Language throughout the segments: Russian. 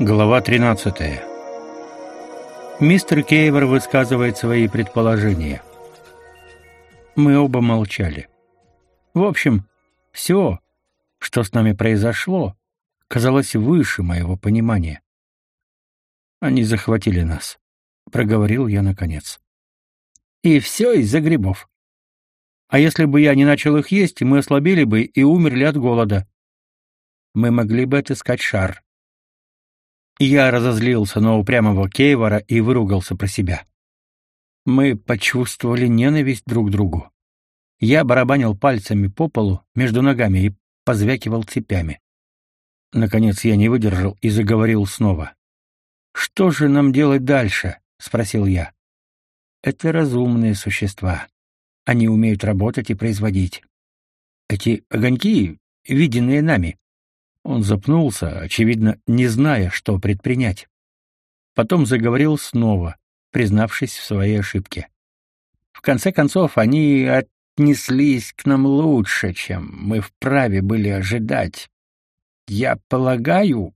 Глава 13. Мистер Кейвер высказывает свои предположения. Мы оба молчали. В общем, все, что с нами произошло, казалось выше моего понимания. Они захватили нас, проговорил я наконец. И все из-за грибов. А если бы я не начал их есть, мы ослабели бы и умерли от голода. Мы могли бы отыскать шар. Я разозлился на упрямого Кейвора и выругался про себя. Мы почувствовали ненависть друг к другу. Я барабанил пальцами по полу между ногами и позвякивал цепями. Наконец я не выдержал и заговорил снова. «Что же нам делать дальше?» — спросил я. «Это разумные существа. Они умеют работать и производить. Эти огоньки, виденные нами, он запнулся, очевидно, не зная, что предпринять. Потом заговорил снова, признавшись в своей ошибке. В конце концов, они отнеслись к нам лучше, чем мы вправе были ожидать. Я полагаю,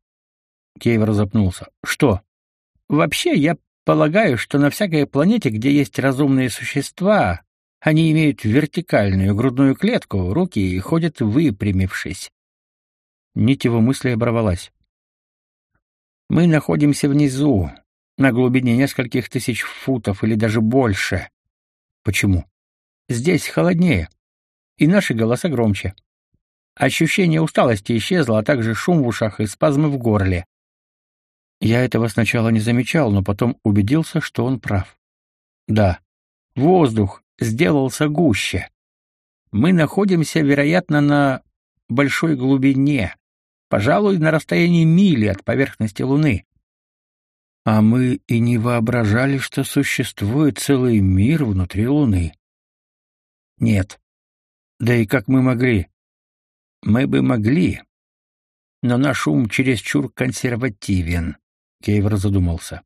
Кейвер запнулся. Что? Вообще, я полагаю, что на всякой планете, где есть разумные существа, они имеют вертикальную грудную клетку, руки и ходят выпрямившись. Нить его мысли оборвалась. Мы находимся внизу, на глубине нескольких тысяч футов или даже больше. Почему? Здесь холоднее, и наши голоса громче. Ощущение усталости исчезло, а также шум в ушах и спазмы в горле. Я этого сначала не замечал, но потом убедился, что он прав. Да, воздух сделался гуще. Мы находимся, вероятно, на большой глубине, пожалуй, на расстоянии мили от поверхности Луны. А мы и не воображали, что существует целый мир внутри Луны. Нет. Да и как мы могли? Мы бы могли. Но наш ум чересчур консервативен, Кейвер задумался.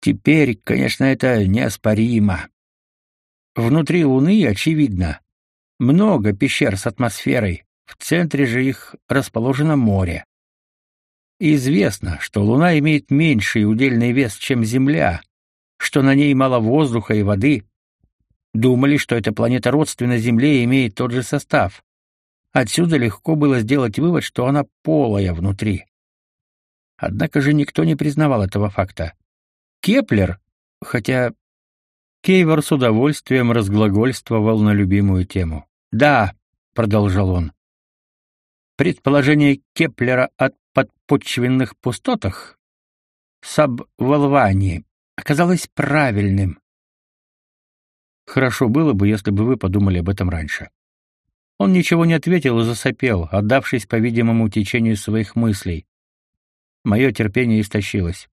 Теперь, конечно, это неоспоримо. Внутри Луны, очевидно, много пещер с атмосферой, в центре же их расположено море. Известно, что Луна имеет меньший удельный вес, чем Земля, что на ней мало воздуха и воды. Думали, что эта планета родственна Земле и имеет тот же состав. Отсюда легко было сделать вывод, что она полая внутри. Однако же никто не признавал этого факта. Кеплер, хотя Кейвор с удовольствием разглагольствовал на любимую тему. «Да», — продолжал он, Предположение Кеплера о подпочвенных пустотах sub-volvani оказалось правильным. Хорошо было бы, если бы вы подумали об этом раньше. Он ничего не ответил и засопел, отдавшись, по-видимому, течению своих мыслей. Мое терпение истощилось.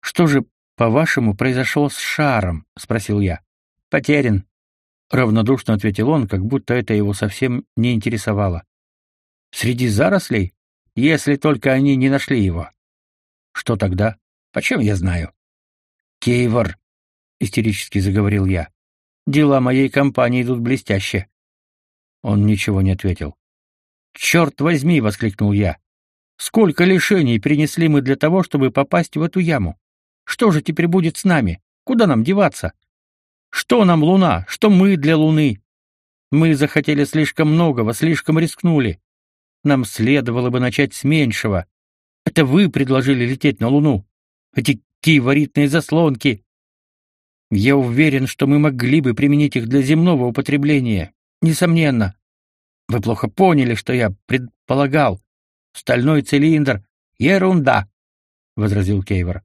Что же, по-вашему, произошло с шаром, спросил я. Потерян, равнодушно ответил он, как будто это его совсем не интересовало. Среди зарослей? Если только они не нашли его. Что тогда? Почем я знаю? Кейвор, истерически заговорил я. Дела моей компании идут блестяще. Он ничего не ответил. «Черт возьми, воскликнул я. Сколько лишений принесли мы для того, чтобы попасть в эту яму? Что же теперь будет с нами? Куда нам деваться? Что нам луна? Что мы для луны? Мы захотели слишком многого, слишком рискнули. Нам следовало бы начать с меньшего. Это вы предложили лететь на Луну. Эти киеваритные заслонки. Я уверен, что мы могли бы применить их для земного употребления. Несомненно. Вы плохо поняли, что я предполагал. Стальной цилиндр — ерунда, — возразил Кейвор.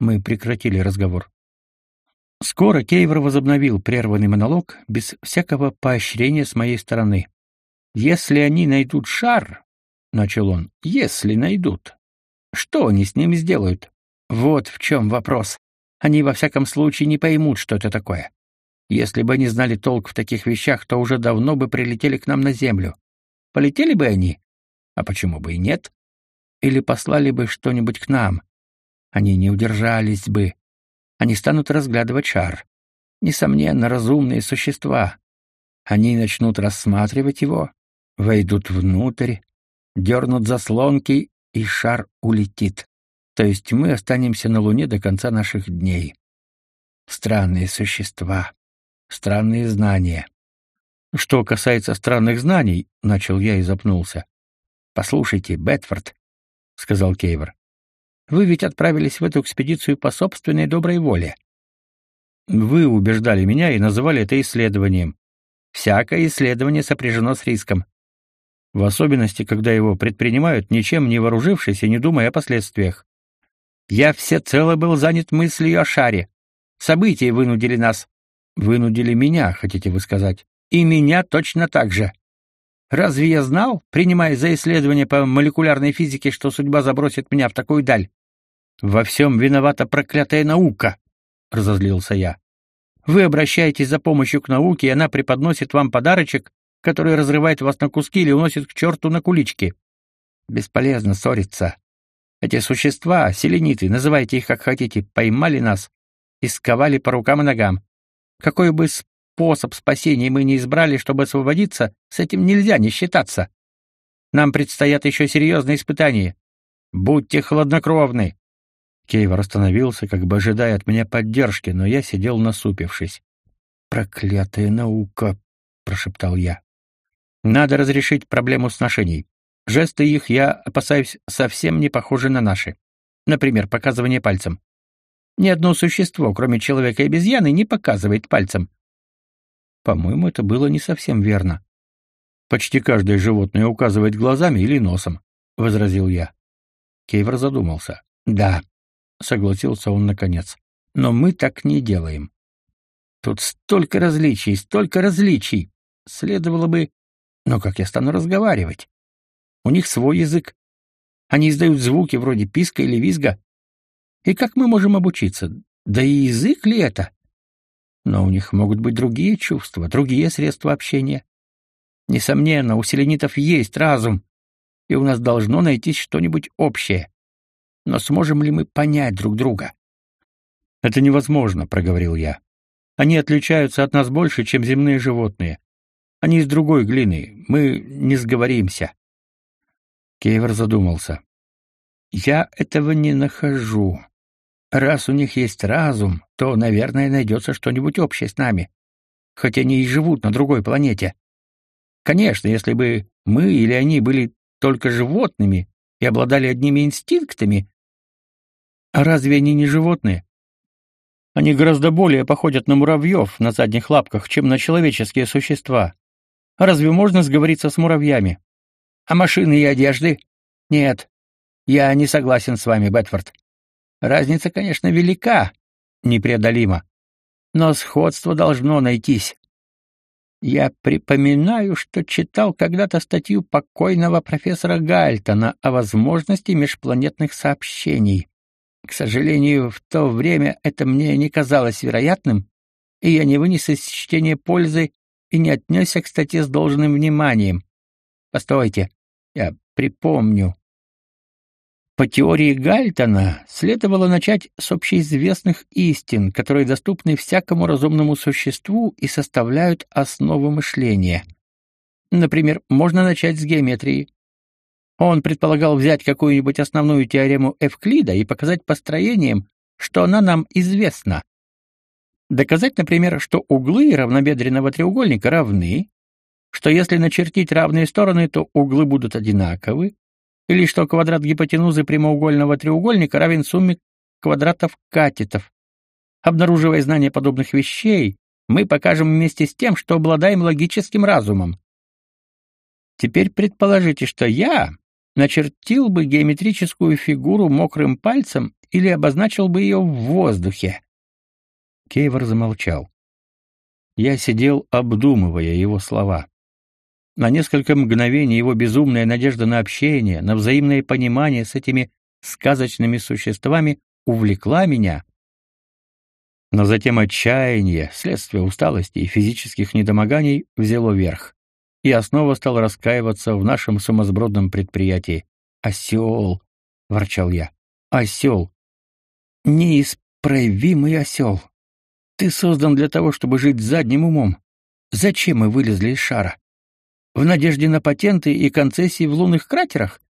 Мы прекратили разговор. Скоро Кейвор возобновил прерванный монолог без всякого поощрения с моей стороны. Если они найдут шар, начал он. Если найдут, что они с ним сделают? Вот в чем вопрос. Они во всяком случае не поймут, что это такое. Если бы они знали толк в таких вещах, то уже давно бы прилетели к нам на землю. Полетели бы они? А почему бы и нет? Или послали бы что-нибудь к нам? Они не удержались бы. Они станут разглядывать шар. Несомненно, разумные существа. Они начнут рассматривать его, войдут внутрь, дернут заслонки и шар улетит. То есть мы останемся на Луне до конца наших дней. Странные существа, странные знания. Что касается странных знаний, начал я и запнулся. Послушайте, Бетфорд, сказал Кейвер. Вы ведь отправились в эту экспедицию по собственной доброй воле. Вы убеждали меня и называли это исследованием. Всякое исследование сопряжено с риском. В особенности, когда его предпринимают, ничем не вооружившись и не думая о последствиях. Я всецело был занят мыслью о шаре. События вынудили нас. Вынудили меня, хотите вы сказать. И меня точно так же. Разве я знал, принимая за исследование по молекулярной физике, что судьба забросит меня в такую даль? Во всем виновата проклятая наука, разозлился я. Вы обращаетесь за помощью к науке, и она преподносит вам подарочек, который разрывает вас на куски или уносит к черту на кулички. Бесполезно ссориться. Эти существа, селениты, называйте их как хотите, поймали нас и сковали по рукам и ногам. Какой бы способ спасения мы не избрали, чтобы освободиться, с этим нельзя не считаться. Нам предстоят еще серьезные испытания. Будьте хладнокровны. Кейвор остановился, как бы ожидая от меня поддержки, но я сидел насупившись. «Проклятая наука!» — прошептал я. «Надо разрешить проблему сношений. Жесты их, я опасаюсь, совсем не похожи на наши. Например, показывание пальцем. Ни одно существо, кроме человека и обезьяны, не показывает пальцем. По-моему, это было не совсем верно. Почти каждое животное указывает глазами или носом, возразил я. Кейвер задумался. Да, согласился он наконец. Но мы так не делаем. Тут столько различий, столько различий. Следовало бы... Но как я стану разговаривать? У них свой язык. Они издают звуки вроде писка или визга. И как мы можем обучиться? Да и язык ли это? Но у них могут быть другие чувства, другие средства общения. Несомненно, у селенитов есть разум, и у нас должно найтись что-нибудь общее. Но сможем ли мы понять друг друга? Это невозможно, проговорил я. Они отличаются от нас больше, чем земные животные. Они из другой глины. Мы не сговоримся. Кейвер задумался. Я этого не нахожу. Раз у них есть разум, то, наверное, найдется что-нибудь общее с нами. Хоть они и живут на другой планете. Конечно, если бы мы или они были только животными и обладали одними инстинктами. А разве они не животные? Они гораздо более походят на муравьев на задних лапках, чем на человеческие существа. Разве можно сговориться с муравьями? А машины и одежды? Нет. Я не согласен с вами, Бетфорд. Разница, конечно, велика, непреодолима, но сходство должно найтись. Я припоминаю, что читал когда-то статью покойного профессора Гальтона о возможности межпланетных сообщений. К сожалению, в то время это мне не казалось вероятным, и я не вынес из чтения пользы и не отнесся к статье с должным вниманием. Постойте, я припомню. По теории Гальтона следовало начать с общеизвестных истин, которые доступны всякому разумному существу и составляют основу мышления. Например, можно начать с геометрии. Он предполагал взять какую-нибудь основную теорему Эвклида и показать построением, что она нам известна. Доказать, например, что углы равнобедренного треугольника равны, что если начертить равные стороны, то углы будут одинаковы, или что квадрат гипотенузы прямоугольного треугольника равен сумме квадратов катетов. Обнаруживая знание подобных вещей, мы покажем вместе с тем, что обладаем логическим разумом. Теперь предположите, что я начертил бы геометрическую фигуру мокрым пальцем или обозначил бы ее в воздухе. Кейвор замолчал. Я сидел, обдумывая его слова. На несколько мгновений его безумная надежда на общение, на взаимное понимание с этими сказочными существами увлекла меня. Но затем отчаяние, следствие усталости и физических недомоганий взяло верх. И я снова стал раскаиваться в нашем сумасбродном предприятии. «Осел!» — ворчал я. «Осел! Неисправимый осел! Ты создан для того, чтобы жить задним умом. Зачем мы вылезли из шара? В надежде на патенты и концессии в лунных кратерах?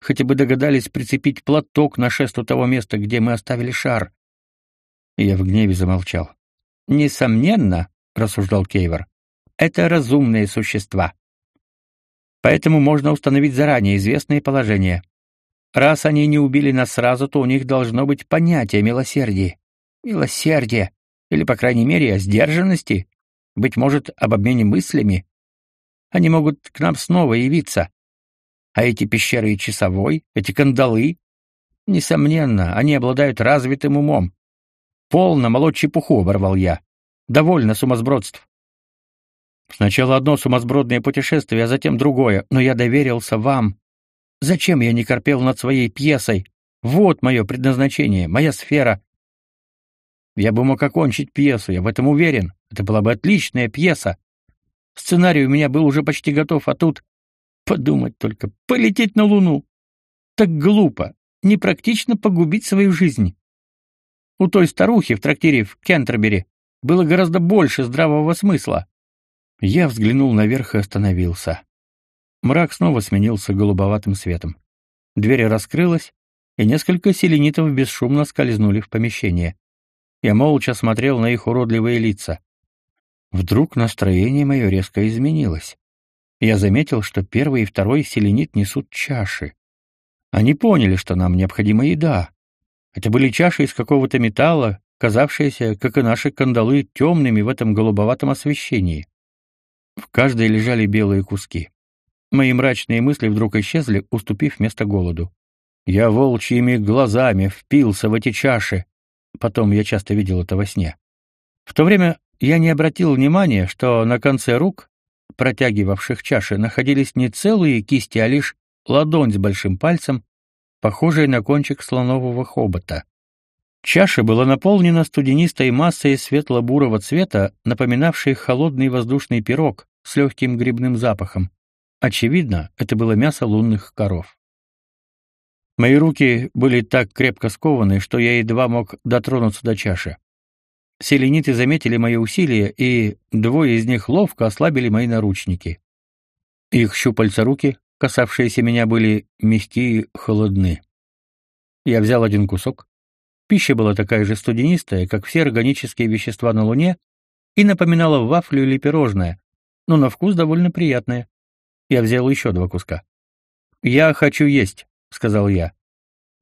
хотя бы догадались прицепить платок на шесту того места, где мы оставили шар. Я в гневе замолчал. Несомненно, рассуждал Кейвор, это разумные существа. Поэтому можно установить заранее известные положения. Раз они не убили нас сразу, то у них должно быть понятие милосердия. Милосердие, или, по крайней мере, о сдержанности, быть может, об обмене мыслями. Они могут к нам снова явиться. А эти пещеры и часовой, эти кандалы, несомненно, они обладают развитым умом. Полно молоть чепуху, оборвал я. Довольно сумасбродств. Сначала одно сумасбродное путешествие, а затем другое, но я доверился вам. Зачем я не корпел над своей пьесой? Вот мое предназначение, моя сфера. Я бы мог окончить пьесу, я в этом уверен. Это была бы отличная пьеса. Сценарий у меня был уже почти готов, а тут подумать только, полететь на Луну. Так глупо, непрактично погубить свою жизнь. У той старухи в трактире в Кентербери было гораздо больше здравого смысла. Я взглянул наверх и остановился. Мрак снова сменился голубоватым светом. Дверь раскрылась, и несколько селенитов бесшумно скользнули в помещение. Я молча смотрел на их уродливые лица. Вдруг настроение мое резко изменилось. Я заметил, что первый и второй селенит несут чаши. Они поняли, что нам необходима еда. Это были чаши из какого-то металла, казавшиеся, как и наши кандалы, темными в этом голубоватом освещении. В каждой лежали белые куски. Мои мрачные мысли вдруг исчезли, уступив место голоду. Я волчьими глазами впился в эти чаши. Потом я часто видел это во сне. В то время я не обратил внимания, что на конце рук, протягивавших чаши, находились не целые кисти, а лишь ладонь с большим пальцем, похожая на кончик слонового хобота. Чаша была наполнена студенистой массой светло-бурого цвета, напоминавшей холодный воздушный пирог, с легким грибным запахом. Очевидно, это было мясо лунных коров. Мои руки были так крепко скованы, что я едва мог дотронуться до чаши. Селениты заметили мои усилия, и двое из них ловко ослабили мои наручники. Их щупальца руки, касавшиеся меня, были мягкие холодны. Я взял один кусок. Пища была такая же студенистая, как все органические вещества на Луне, и напоминала вафлю или пирожное, но на вкус довольно приятное. Я взял еще два куска. «Я хочу есть», — сказал я.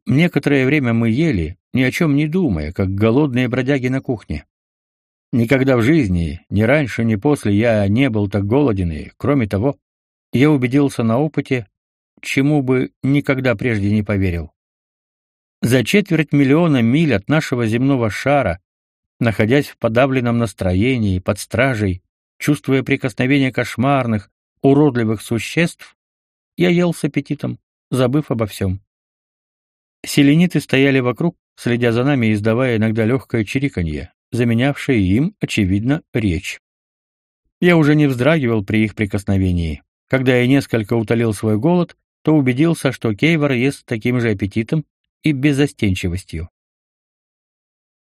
Некоторое время мы ели, ни о чем не думая, как голодные бродяги на кухне. Никогда в жизни, ни раньше, ни после, я не был так голоден, и, кроме того, я убедился на опыте, чему бы никогда прежде не поверил. За четверть миллиона миль от нашего земного шара, находясь в подавленном настроении, под стражей, Чувствуя прикосновение кошмарных, уродливых существ, я ел с аппетитом, забыв обо всем. Селениты стояли вокруг, следя за нами и издавая иногда легкое чириканье, заменявшее им, очевидно, речь. Я уже не вздрагивал при их прикосновении. Когда я несколько утолил свой голод, то убедился, что Кейвор ест с таким же аппетитом и беззастенчивостью.